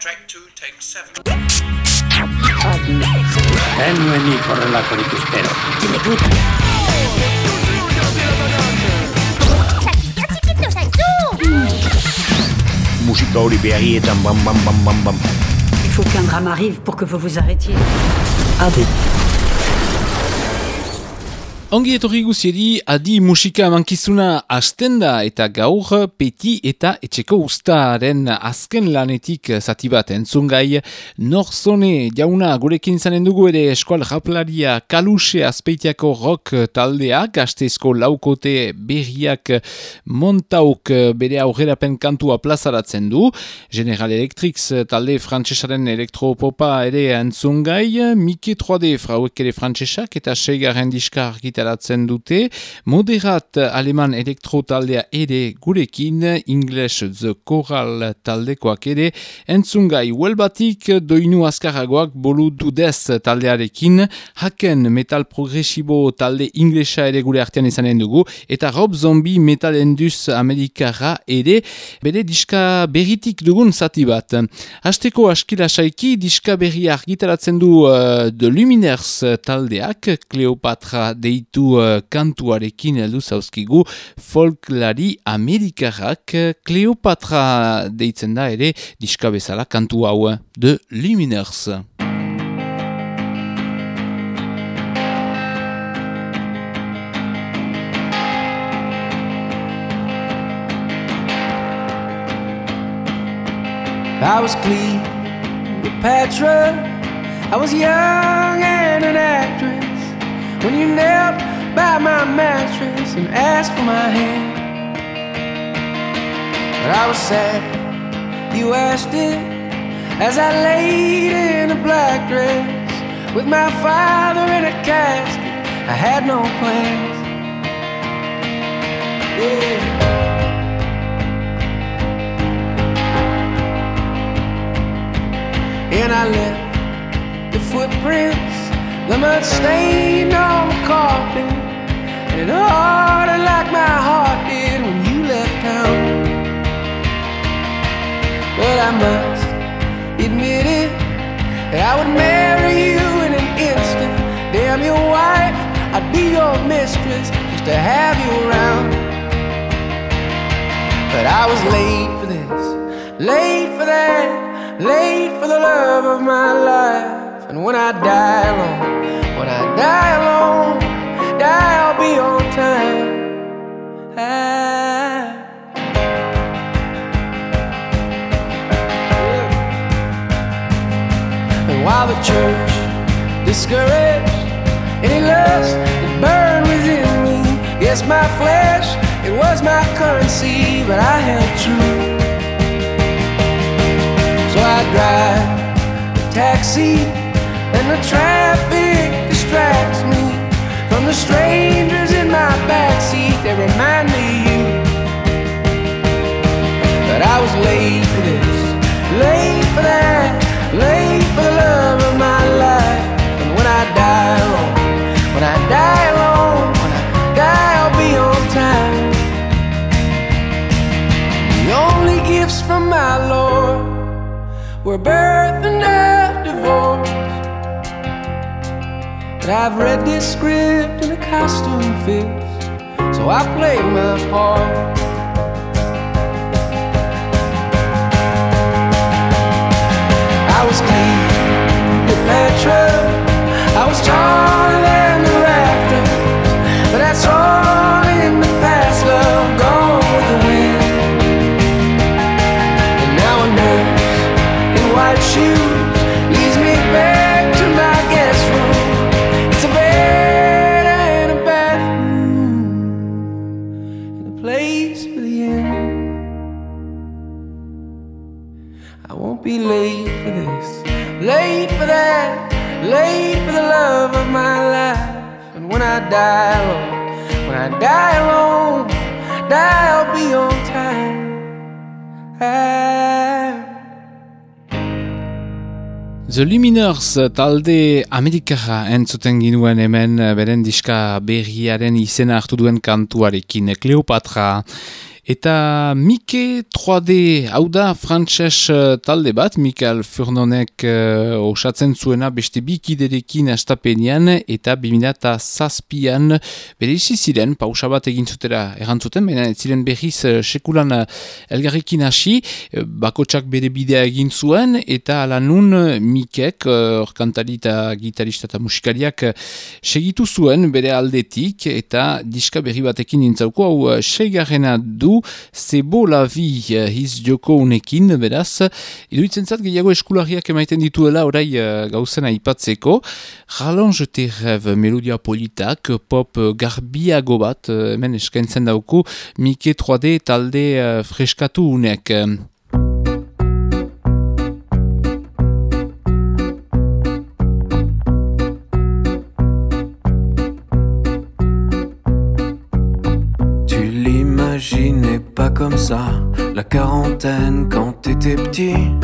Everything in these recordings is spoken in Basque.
Track 2, take 7. Genuenik horrelakorik espero. Txikito zaizu! Musika hori behagietan bam bam bam bam bam. Il faut qu'un drame arrive pour que vous vous arrêtiez. Ongi etorri guzieri, adi musika mankizuna hasten da eta gaur peti eta etxeko ustaren azken lanetik zati bat entzungai. Norzone jauna gurekin izanen dugu ere eskual japlaria kaluse azpeitiako rock taldea, gazteizko laukote berriak montauk bere aurrerapen kantua plazaratzen du. General Electrics talde frantsesaren elektropopa ere entzungai, Mike 3D frauek ere frantsesak eta seigarren diska argitaratzen dute. Moderat aleman elektro taldea ere gurekin, English The Choral taldekoak ere, entzungai huelbatik doinu azkaragoak bolu dudez taldearekin, haken metal progresibo talde inglesa ere gure artean izanen dugu, eta Rob Zombie metal enduz amerikara ere, bere diska berritik dugun zati bat. Hasteko askila saiki diska berri argitaratzen du uh, The Luminers taldeak, Cleopatra deitu uh, kantuarekin heldu zauzkigu folklari amerikarrak Cleopatra deitzen da ere diska bezala kantu hau The Luminers. I was Cleopatra. I was young and an actress when you knelt by my mattress and asked for my hand. But I was sad you asked it as I laid in a black dress with my father in a casket. I had no plans. Yeah. And I left the footprints, the mud stain carpet, and it hardened like my heart did when you left town. But I must admit it, I would marry you in an instant. Damn your wife, I'd be your mistress just to have you around. But I was late for this, late for that late for the love of my life. And when I die alone, die alone, die I'll be on time. I... And while the church discouraged any lust that burned within me, yes, my flesh, it was my currency, but I held true. So I drive a taxi, and the traffic the strangers in my backseat. They remind me of you. But I was late for this, late for that, late for the love of my life. And when I die alone, when I die alone, when I die, I'll be on time. The only gifts from my Lord were birth and a divorce. I've read this script and the costume fits, so I play my part. I was clean, Cleopatra. I was taller than the rafters, but that's all Die alone, when I die alone, die I'll be on time. I The Luminers talde Amerikara entzuten ginuen hemen beren diska berriaren izena hartu duen kantuarekin Kleopatra Eta Mike 3D, hau da frantses uh, talde bat, Mikael Furnonek uh, osatzen zuena beste bikiderekin astapenean eta bimina zazpian bere isi ziren, pausa bat egin zutera errantzuten, baina ziren behiz uh, sekulan uh, elgarrekin hasi, uh, bakotsak bere bidea egin zuen, eta ala nun Mikek, orkantari eta gitarista eta musikariak segitu zuen bere aldetik, eta diska berri batekin nintzauko, hau uh, seigarrena du, Zebo la vi hiz joko unekin, beraz, iduitzen zat gehiago eskulariak emaiten dituela orai uh, gauzena ipatzeko. Rallonge te rev melodia politak, pop garbiago bat, uh, hemen eskaintzen dauku, Mike 3D talde uh, freskatu unek. Comme ça, la quarantaine quand t'étais petit.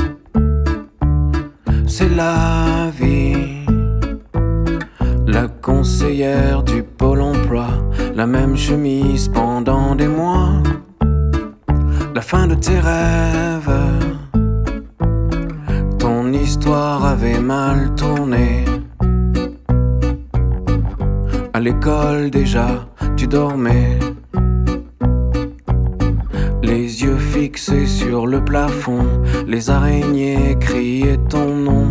C'est la vie. La conseillère du pôle emploi, la même chemise pendant des mois. La fin de tes rêves. Ton histoire avait mal tourné. À l'école déjà, tu dormais les yeux fixés sur le plafond, les araignées criaient ton nom.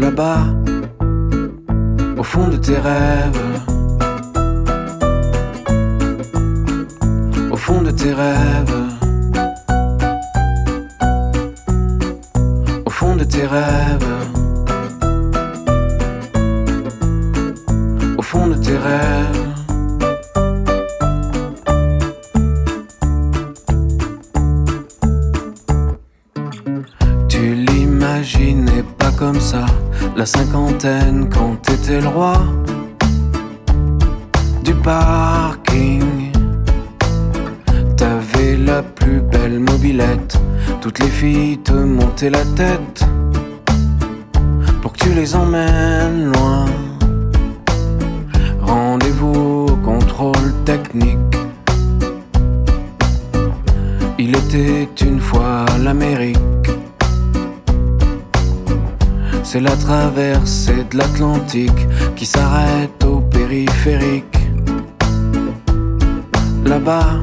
Là-bas, au fond de tes rêves, au fond de tes rêves, au fond de tes rêves, la cinquantaine quand t'étais le roi du parking. T'avais la plus belle mobilette, toutes les filles te montaient la tête pour que tu les emmènes C'est la traversée de l'Atlantique qui s'arrête au périphérique. Là-bas,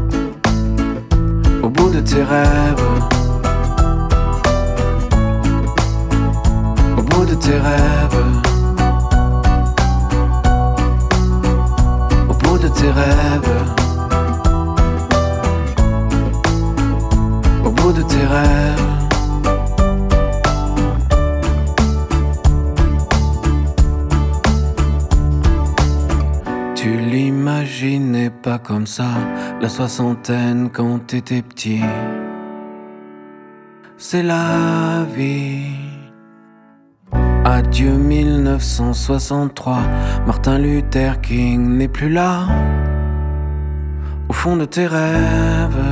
au bout de tes rêves. Au bout de tes rêves. Au bout de tes rêves. Au bout de tes rêves. Pas comme ça la soixantaine quand t'étais petit. C'est la vie. Adieu 1963, Martin Luther King n'est plus là. Au fond de tes rêves,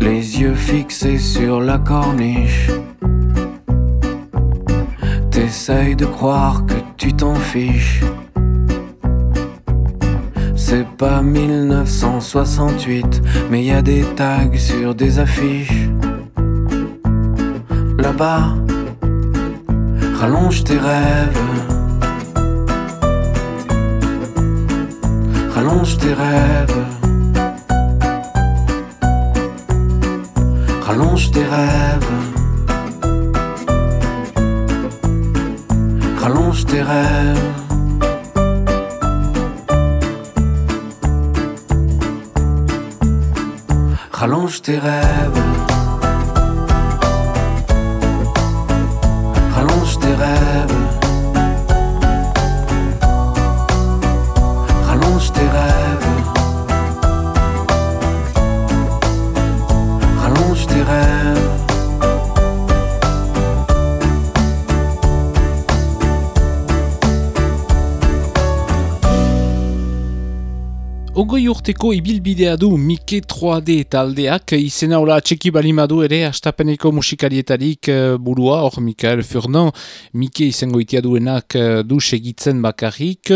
les yeux fixés sur la corniche. T'essayes de croire que tu t'en fiches. C'est pas 1968, mais y a des tags sur des affiches. Là-bas, rallonge tes rêves. Rallonge tes rêves. Rallonge tes rêves. Rallonge tes rêves. Rallonge tes rêves. Urteko ibilbidea du Mike 3D taldeak. Izena hola txeki balimadu ere astapeneko musikarietarik uh, burua, hor Mikael Furnon, Mike izango itia duenak uh, du segitzen bakarrik,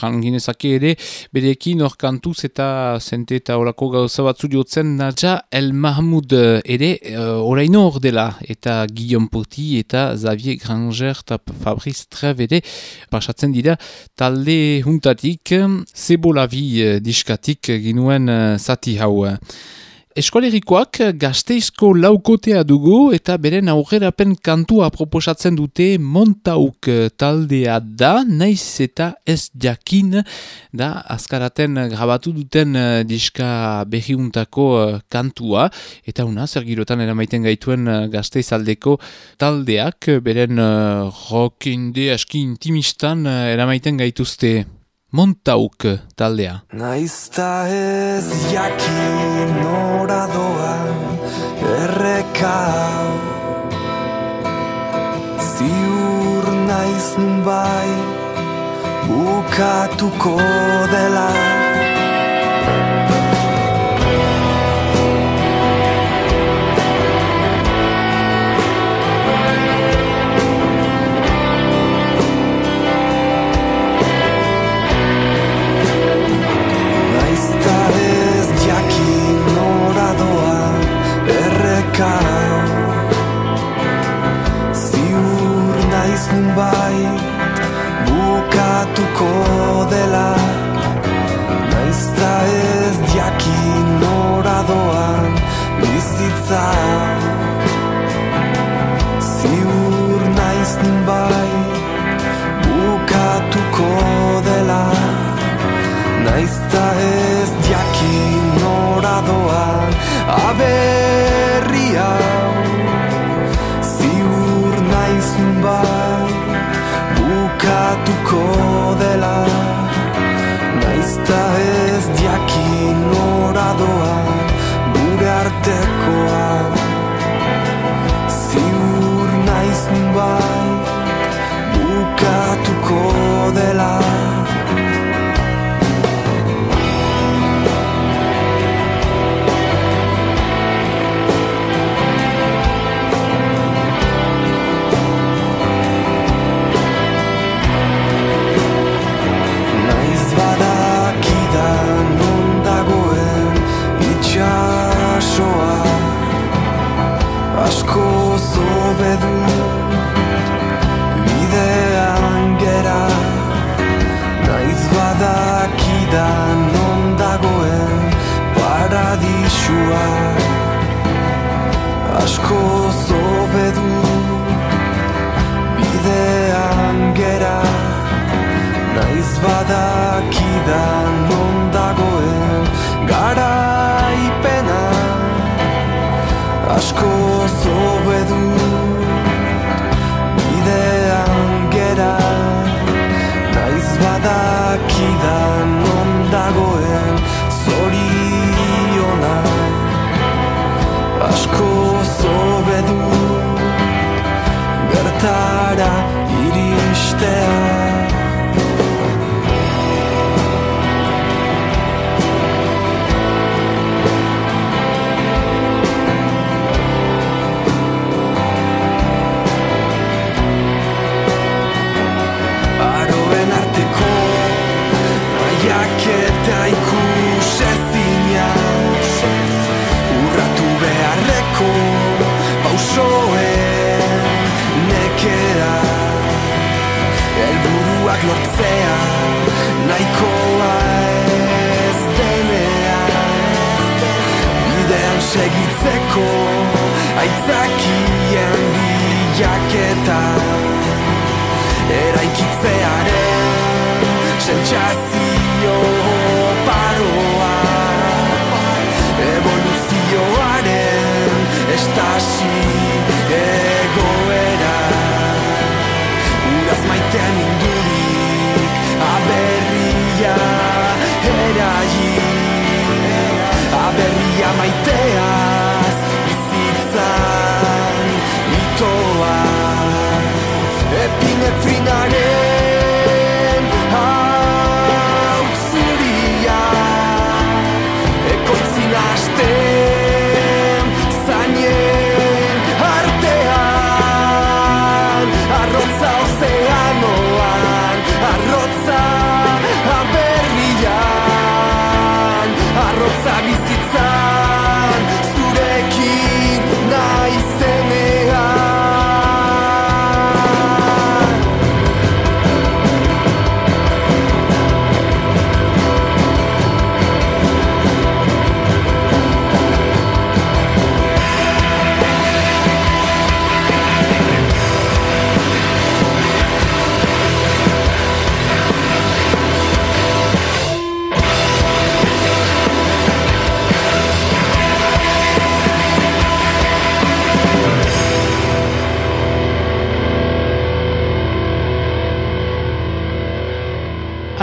ranginezake ere, berekin hor kantuz eta zente eta horako gauza batzu diotzen Naja El Mahmoud ere uh, oraino hor dela. Eta Guillaume Poti eta Xavier Granger eta Fabrice Trev ere pasatzen dira talde juntatik. Zebolavi uh, diskatik ginuen uh, zati hau. Eskolerikoak gazteizko laukotea dugu eta beren aurrerapen kantua proposatzen dute montauk taldea da, naiz eta ez jakin da azkaraten grabatu duten diska behiuntako kantua eta una zer girotan eramaiten gaituen gazteizaldeko taldeak beren rock inde aski intimistan eramaiten gaituzte. Montauk taldea. Naizta ez jakin nora doan erreka Ziur naiz nun bai bukatuko dela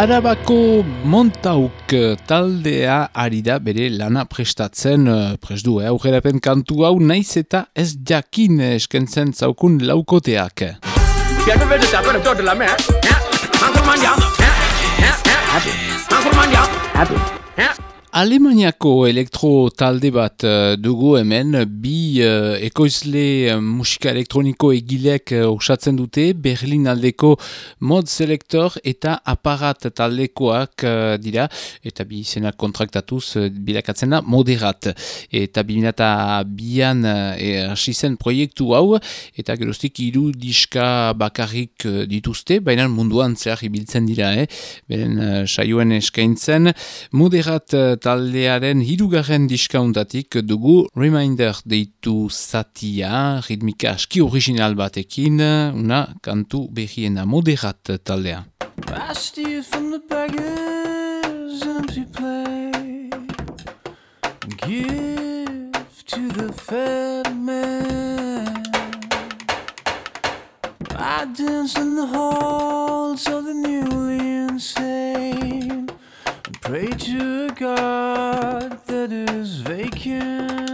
Arabako Montauk taldea ari da bere lana prestatzen eh, presdu, eh? aurrerapen kantu hau naiz eta ez jakin eskentzen zaukun laukoteak. Alemaniako elektro talde bat uh, dugu hemen, bi uh, ekoizle uh, musika elektroniko egilek uh, dute, Berlin aldeko mod selektor eta aparat taldekoak uh, dira, eta bi izena kontraktatuz uh, bilakatzen da moderat. Eta bi minata bian hasi uh, proiektu hau, eta gerostik hiru diska bakarrik uh, dituzte, baina munduan zehar ibiltzen dira, eh? beren uh, saioen eskaintzen, moderat taldearen hirugarren diskauntatik dugu Reminder deitu zatia, ritmika aski original batekin, una kantu behiena moderat taldea. From the beggars empty plate Give to the fed man. I dance in the halls of the newly insane Pray to God that is vacant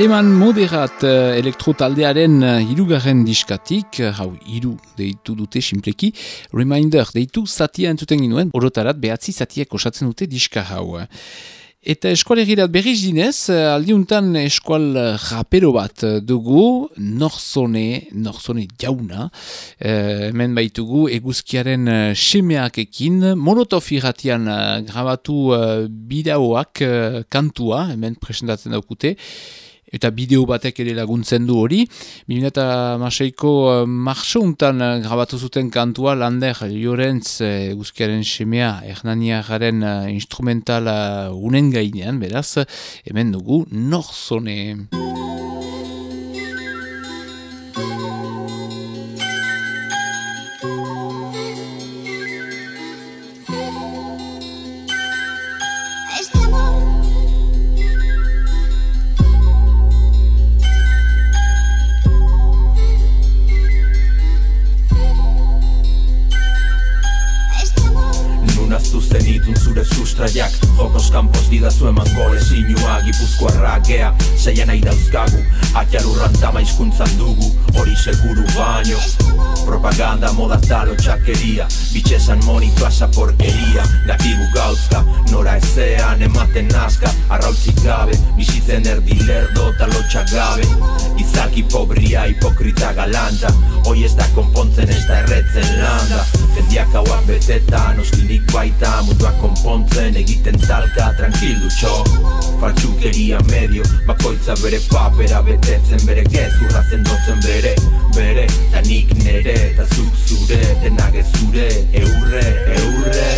Aleman moderat uh, elektrotaldearen uh, hirugarren diskatik, uh, hau hiru deitu dute simpleki, reminder deitu zatia entzuten ginuen, orotarat behatzi zatiak osatzen dute diska hau. Eta eskualegirat berriz dinez, aldiuntan eskual rapero bat dugu, norzone, norzone jauna, hemen baitugu eguzkiaren semeak ekin, molotov irratian grabatu bideoak kantua, hemen presentatzen daukute, eta bideo batek ere laguntzen du hori. 2006ko uh, marxountan uh, grabatu zuten kantua Lander Llorentz uh, guzkiaren semea Hernaniagaren instrumentala unen gainean, beraz, hemen dugu Norzone. Sustraiak Jokos kanpos didazu eman gole zinua Gipuzkoa gea, zeia nahi dauzkagu Atiarurran tama izkuntzan dugu Hori seguru baino. Propaganda, moda talo, txakeria Bitxesan monitu asa porkeria. Gatibu gauzka, nora ezean ematen nazka Arrautzik gabe, bizitzen erdi lerdo talo gabe. Izaki pobria, hipokrita galanta Hoi ez da konpontzen ez da erretzen landa. Jendiak hauak betetan, oskinik baita Munduak konpontzen egiten talka tranquilu txo Faltsukeria medio, bakoitza bere papera betetzen Bere gezurra zendotzen bere, bere Ta nik nere, eta zuk zure, denak zure Eurre, eurre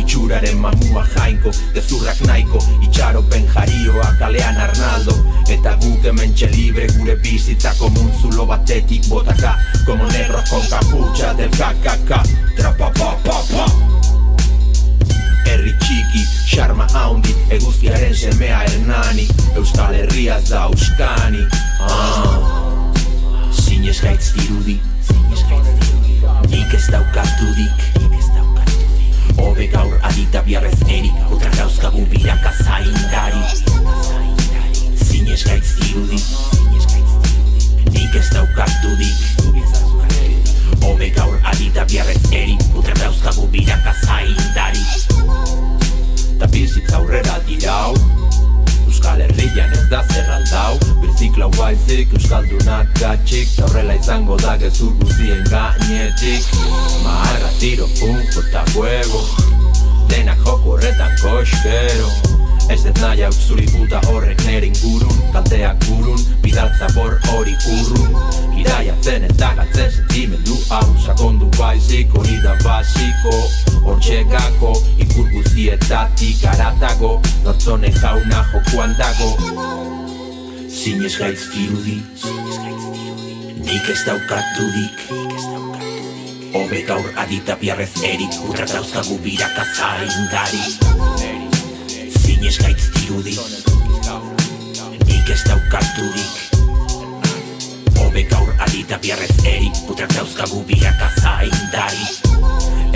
Itxuraren mamua jainko, gezurrak nahiko Itxaropen jarioa kalean Arnaldo. Eta guk hemen libre gure bizitzako munzulo batetik botaka. Como negro con capucha del KKK Trapa pa pa pa eguzkiaren semea hernani Euskal Herria da euskani. Ah. Zinez gaitz dirudi, nik ez daukatudik Obe gaur adita biarrez erik, otra gauzkagu biraka zaindari. Zinez gaitz dirudi, nik ez daukatudik Ove gaur adita biarrez eri Putre dauzkagu biraka zaindari Ta bizitza aurrera dirau. Euskal Herrian ez da zerraldau Birzikla baizik Euskaldunak gatxik Ta horrela izango da gezur guzien gainetik. Maharra tiro, pum, jota huevo Denak joko horretan koskero Ez ez nahi hau zuri puta horrek nere ingurun. Kalteak burun, bidaltza bor hori urrun. Iraia zen eta galtzen sentimendu hau. Sakondu baizik hori da basiko. Hortxe gako, ikur guzietatik aratago Nortzone jauna jokuan dago. Zinez gaitz dirudi. Nik ez daukatudik Obe gaur adita biarrez erik. Utra dauzkagu biraka zaindari Zinez gaitz dirudi Nik ez daukaturik Obe gaur alita biarrez eri Putrak dauzkagu biraka zaindari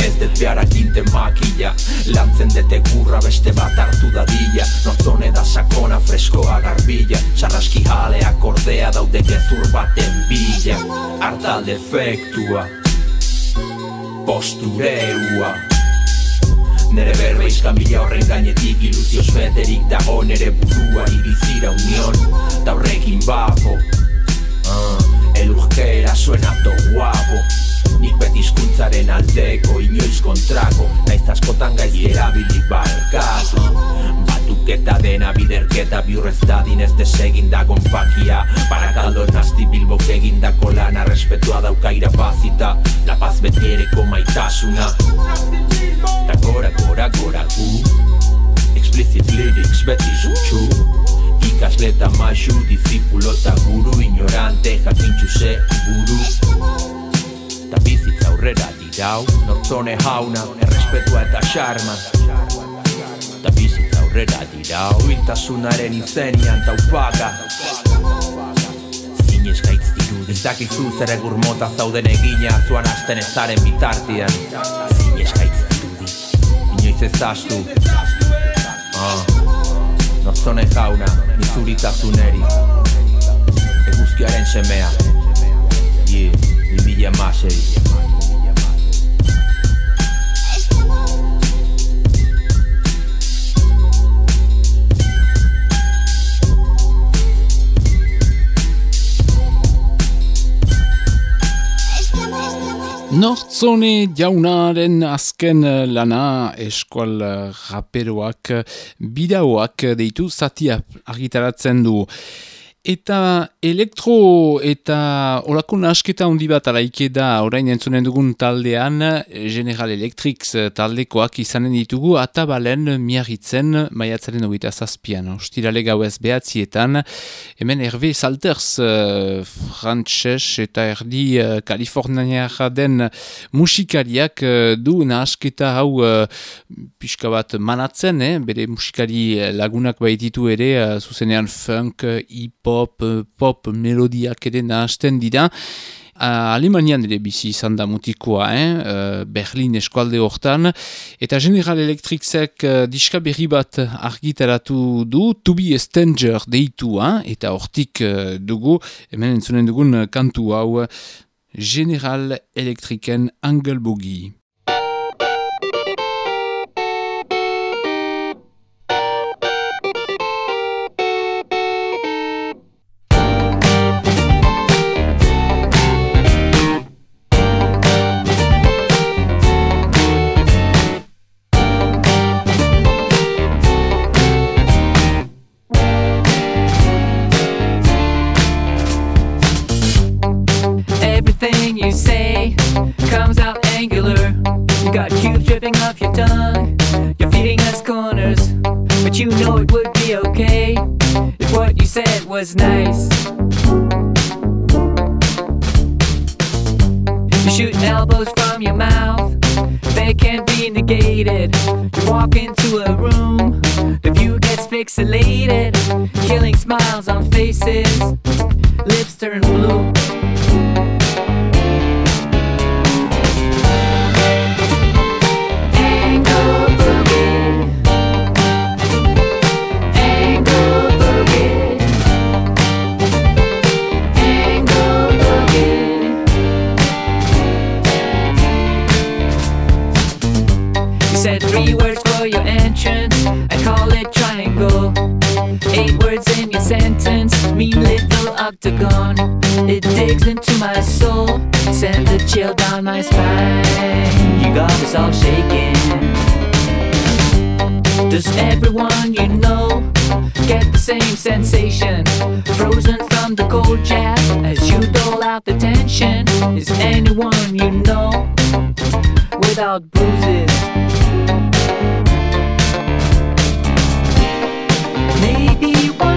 Ez dut behar akinte makila Lantzen dete gurra beste bat hartu dadila. Nortzone da sakona freskoa garbila Sarraski jaleak ordea daude gezur baten bila. Artal defektua Postureua Nere berbe izkan bila horren gainetik Iluzioz beterik dago nere burua Ibizira union. Da horrekin babo dena biderketa Biurrez da dinez desegin da gonpakia Barakaldo nazti bilbok egin da kolana Respetua dauka irabazita. La paz betiereko maitasuna Ta gora, gora, gora, gu. Explicit lyrics beti zutxu. Ikasle eta maixu, dizipulo eta guru Ignorante jakintxu ze buru Ta bizitza aurrera dirau Nortzone jauna, errespetua eta xarma. Ta bizitza aurrera dira Oitasunaren izenean taupaka Zinez gaitz diru Ez dakizu zer egur mota zauden egina Zuan asten ezaren bitartian Zinez gaitz diru Inoiz ez astu ah. Nortzone jauna, nizuritazuneri Eguzkiaren semea. Yeah, nimila masei Yeah, nimila masei. Nortzone jaunaren azken eh, lana eskual eh, raperoak bidauak deitu zatia argitaratzen du. Eta elektro eta olako nasketa handi bat alaike da orain entzunen dugun taldean General Electrics taldekoak izanen ditugu atabalen miarritzen maiatzaren ogita zazpian. Ostirale gauez behatzietan, hemen Hervé Salters uh, frantses eta erdi uh, kaliforniara den musikariak uh, du nasketa hau uh, pixka bat manatzen, eh? bere musikari lagunak baititu ere, uh, zuzenean funk, hip pop, pop melodiak ere nahazten dira. Uh, Alemanian ere bizi izan da mutikoa, eh? Berlin eskualde hortan, eta General Electricsek uh, diska berri bat argitaratu du, To Be a Stranger deitu, eta hortik uh, dugu, hemen entzunen dugun kantu hau, General Electricen Angle said was nice. You shoot elbows from your mouth, they can't be negated. You walk into a room, the view gets pixelated, killing smiles on faces, lips turn blue. Octagon. It digs into my soul, sends a chill down my spine. You got us all shaking. Does everyone you know get the same sensation? Frozen from the cold jab as you dole out the tension. Is anyone you know without bruises? and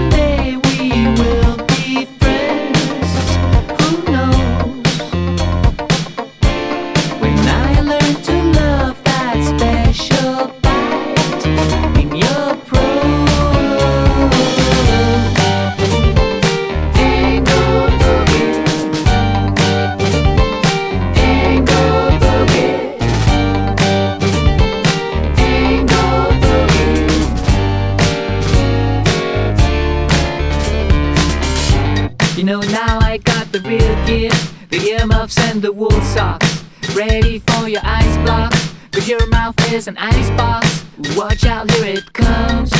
Ready for your ice blocks, cause your mouth is an ice box. Watch out, here it comes.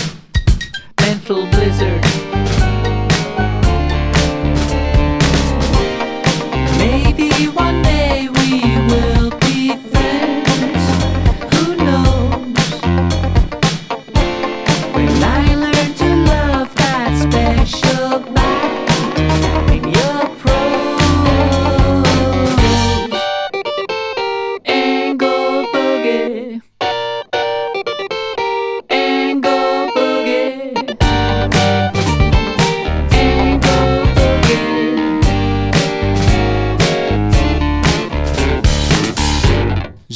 Mental blizzard.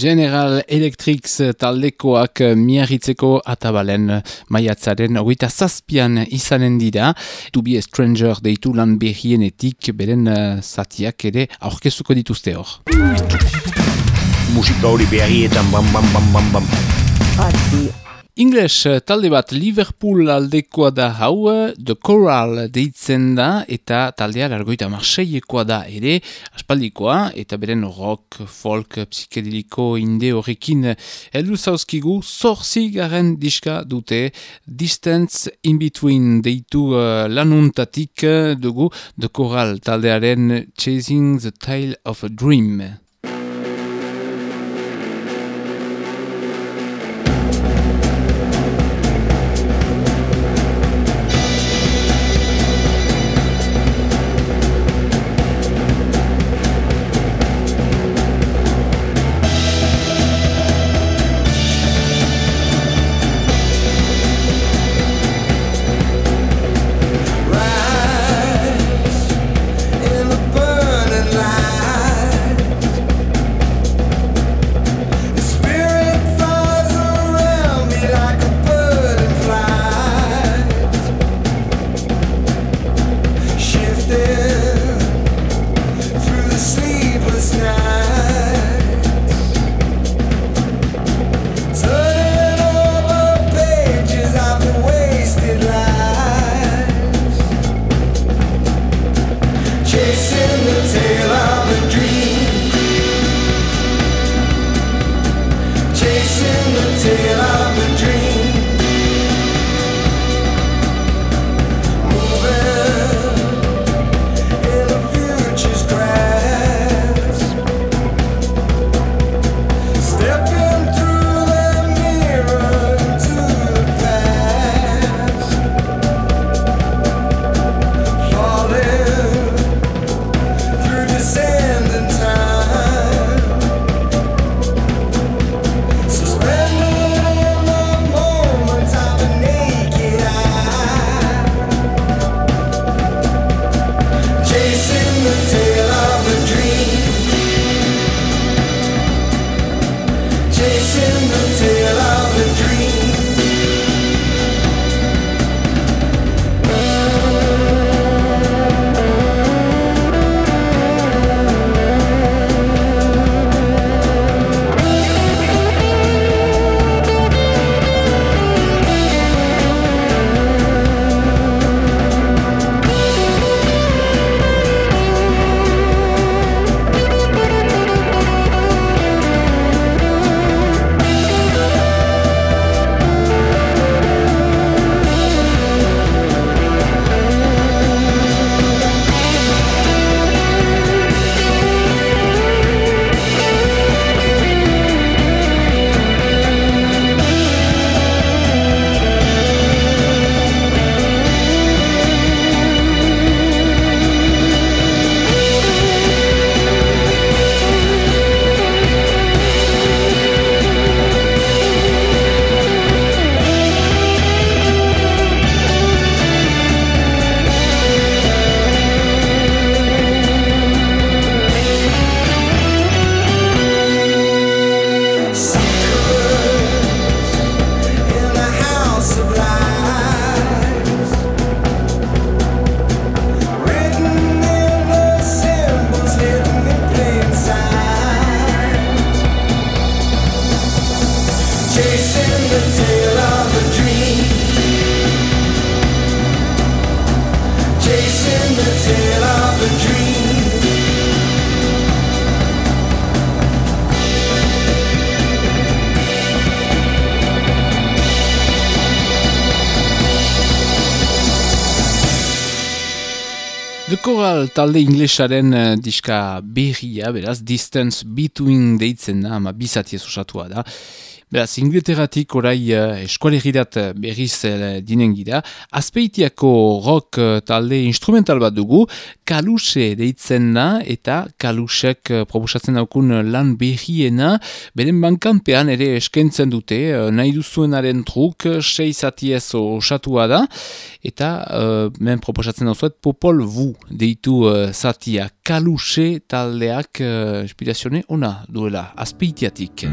General Electrics taldekoak miarritzeko atabalen maiatzaren hogeita zazpian izanen dira. To be a stranger deitu lan behienetik beren eh, zatiak ere aurkezuko dituzte hor. Musika hori beharietan bam bam bam bam bam. English eh, talde bat Liverpool aldekoa da hau, eh, The Coral deitzen da, eta taldea largoita marseillekoa da ere, aspaldikoa, eta beren rock, folk, psikedeliko, inde horrekin heldu zauzkigu, zorzi garen diska dute, Distance in Between deitu uh, lanuntatik dugu The Coral taldearen Chasing the Tale of a Dream. Coral talde inglesaren uh, diska berria, beraz, Distance Between deitzen da, ama bizatiez osatua da. Beraz, Inglaterratik orai uh, eskualerirat berriz uh, dinen gira. Azpeitiako rock uh, talde instrumental bat dugu, Kaluse deitzen da, eta Kalusek uh, proposatzen daukun lan berriena, beren bankanpean ere eskentzen dute, uh, nahi duzuenaren truk, sei zatiez osatua da, eta uh, men proposatzen dauzuet Popol Vu deitu uh, zatia Kaluse taldeak uh, inspirazione ona duela, azpeitiatik.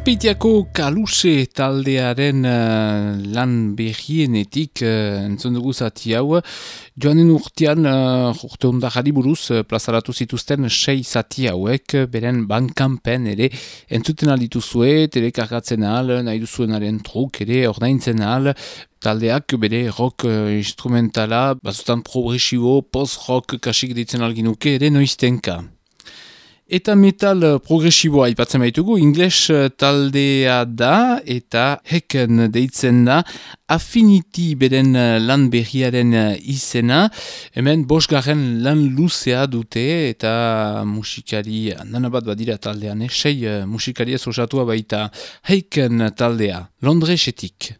Azpeitiako kaluse taldearen uh, lan behienetik uh, entzun dugu zati hau. Joanen urtean, uh, urte ondajari buruz, uh, plazaratu zituzten sei zati hauek, beren bankanpen ere entzuten alditu zue, telekargatzen ahal, nahi duzuenaren truk ere ordaintzen ahal, taldeak bere rock uh, instrumentala, bazutan progresibo, post-rock kasik ditzen alginuke ere noiztenka. Eta metal eh, progresiboa ipatzen baitugu, ingles eh, taldea da eta heken deitzen da Affinity beren eh, lan berriaren izena. Hemen bosgarren lan luzea dute eta musikari, nana bat badira taldean, eh? sei musikari ez osatua baita heken taldea, Londresetik.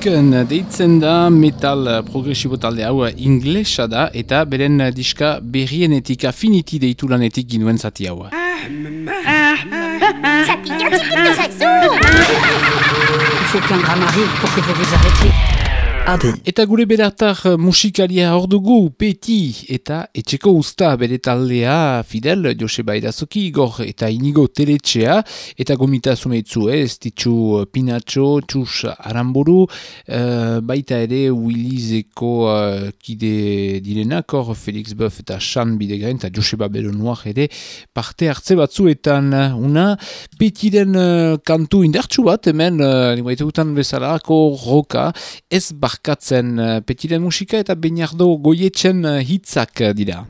Heiken deitzen da metal progresibo talde hau inglesa da eta beren diska berrienetik afiniti deitu lanetik ginuen zati hau. Il faut qu'un drame arrive pour que vous vous arrêtiez. Eta gure beratar musikaria hor dugu, Peti eta etxeko usta bere taldea Fidel, Joseba Edazoki, Igor eta Inigo Teletxea, eta gomita zumeitzu, eh, ez ditxu Pinatxo, Txus Aramburu, eh, baita ere Willizeko uh, kide direnak, hor Felix Buff eta Sean Bidegain, eta Joseba Belonoak ere parte hartze batzuetan. Una Petiren uh, kantu indartsu bat, hemen, uh, nibaitegutan bezalako roka, ez barkatzen uh, petiren musika eta bainardo goietzen uh, hitzak uh, dira.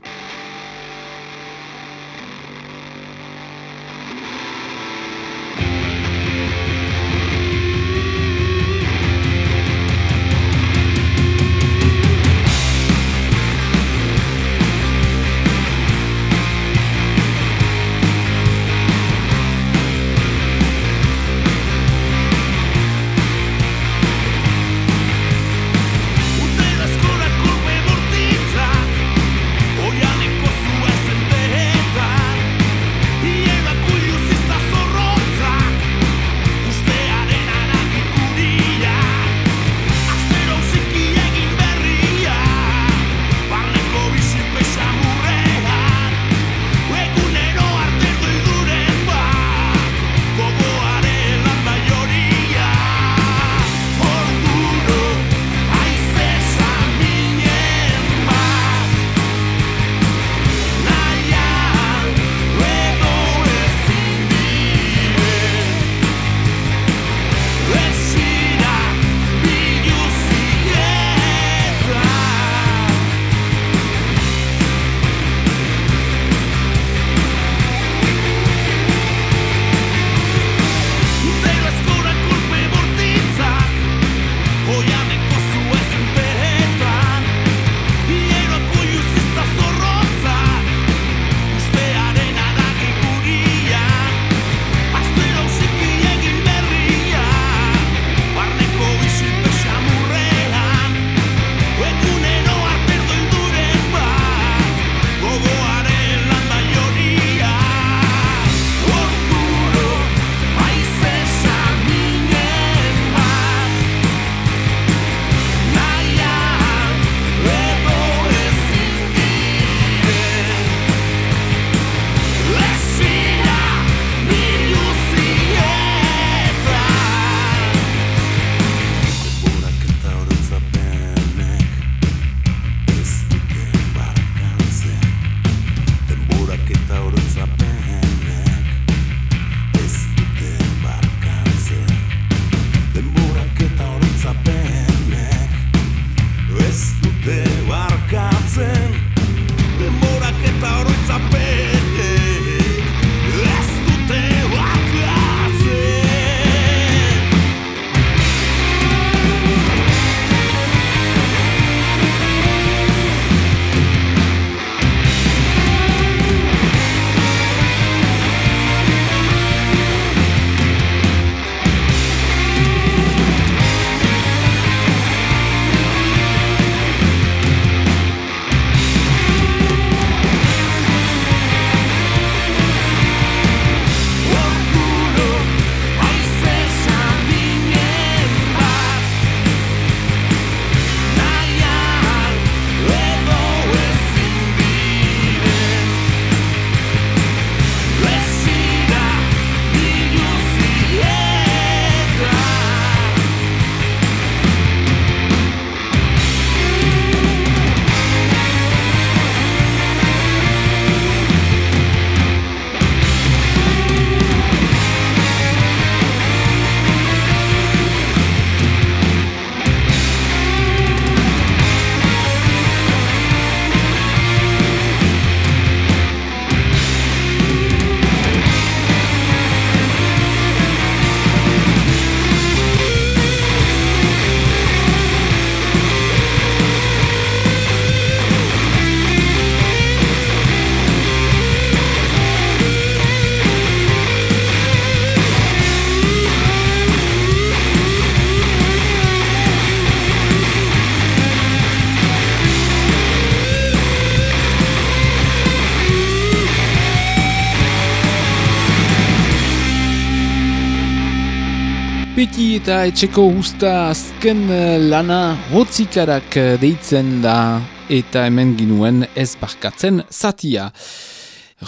Eta etxeko usta azken eh, lana hotzikarak eh, deitzen da eta hemen ginuen ez barkatzen zatia.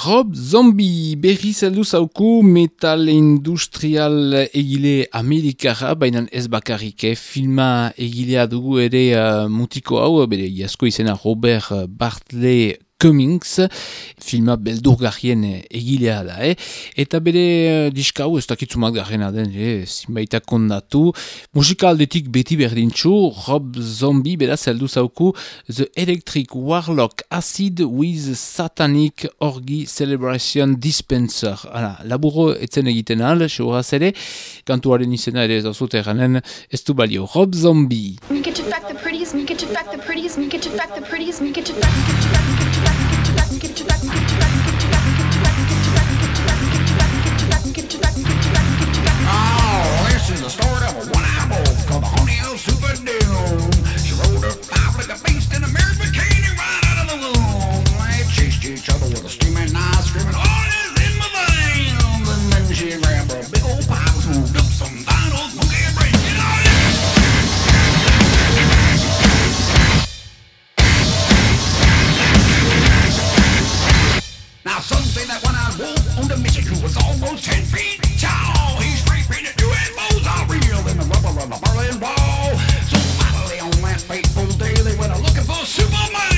Rob Zombie berri zeldu zauku metal industrial egile amerikara, baina ez bakarrik, eh? filma egilea dugu ere uh, mutiko hau, bere jasko izena Robert Bartley Cummings, filma beldurgarrien egilea da, eh? eta bere uh, diska hau ez dakitzumak garrena den, eh? zinbaita kondatu, musikaldetik beti berdintxu, Rob Zombie, beraz, heldu zauku, The Electric Warlock Acid with Satanic Orgy Celebration Dispenser. Hala, laburo etzen egiten al, seuraz ere, kantuaren izena ere ez dauzut eranen, ez du balio, Rob Zombie. Me get back the prettiest, me get back the prettiest, me get back the prettiest, me get me get you back, me get back, this is the story of a one-eyed wolf called the Honey O Super Doom. She rode her five like a beast in a mirror bikini right out of the womb. They chased each other with a steaming knife, screaming, "All is in my veins!" And then she grabbed a big old pipe, smoothed up some fine old smoky brain. You. Now some say that one-eyed wolf owned a midget who was almost ten feet tall. UFOs all in the rubber of the Berlin Wall. So finally on that fateful day they went looking for Superman,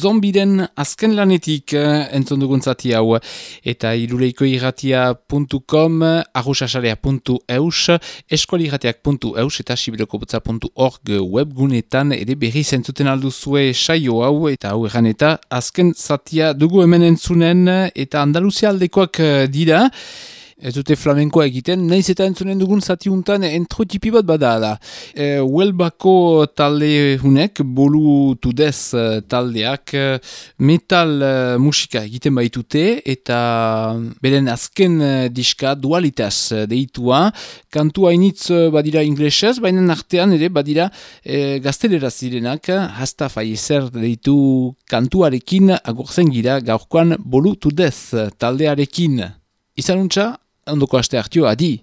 Zombiren azken lanetik eh, entzun dugun zati hau. Eta iruleikoirratia.com arrusasarea.eus eskualirratiak.eus eta sibilokobutza.org webgunetan ere berri zentzuten alduzue saio hau. Eta hau egan eta azken zatia dugu hemen entzunen eta Andaluzia aldekoak eh, dira Ez dute flamenkoa egiten, naiz eta entzunen dugun zati untan entrotipi bat bada da. E, Huelbako talde hunek, bolu tudez eh, taldeak, eh, metal eh, musika egiten baitute, eta beren azken diska dualitas deitua, kantu hainitz eh, badira inglesez, baina artean ere badira e, gazteleraz direnak, hasta fallecer deitu kantuarekin agorzen gira gaurkoan bolu tudez taldearekin. Izanuntza, Ando Costa Artio a dit.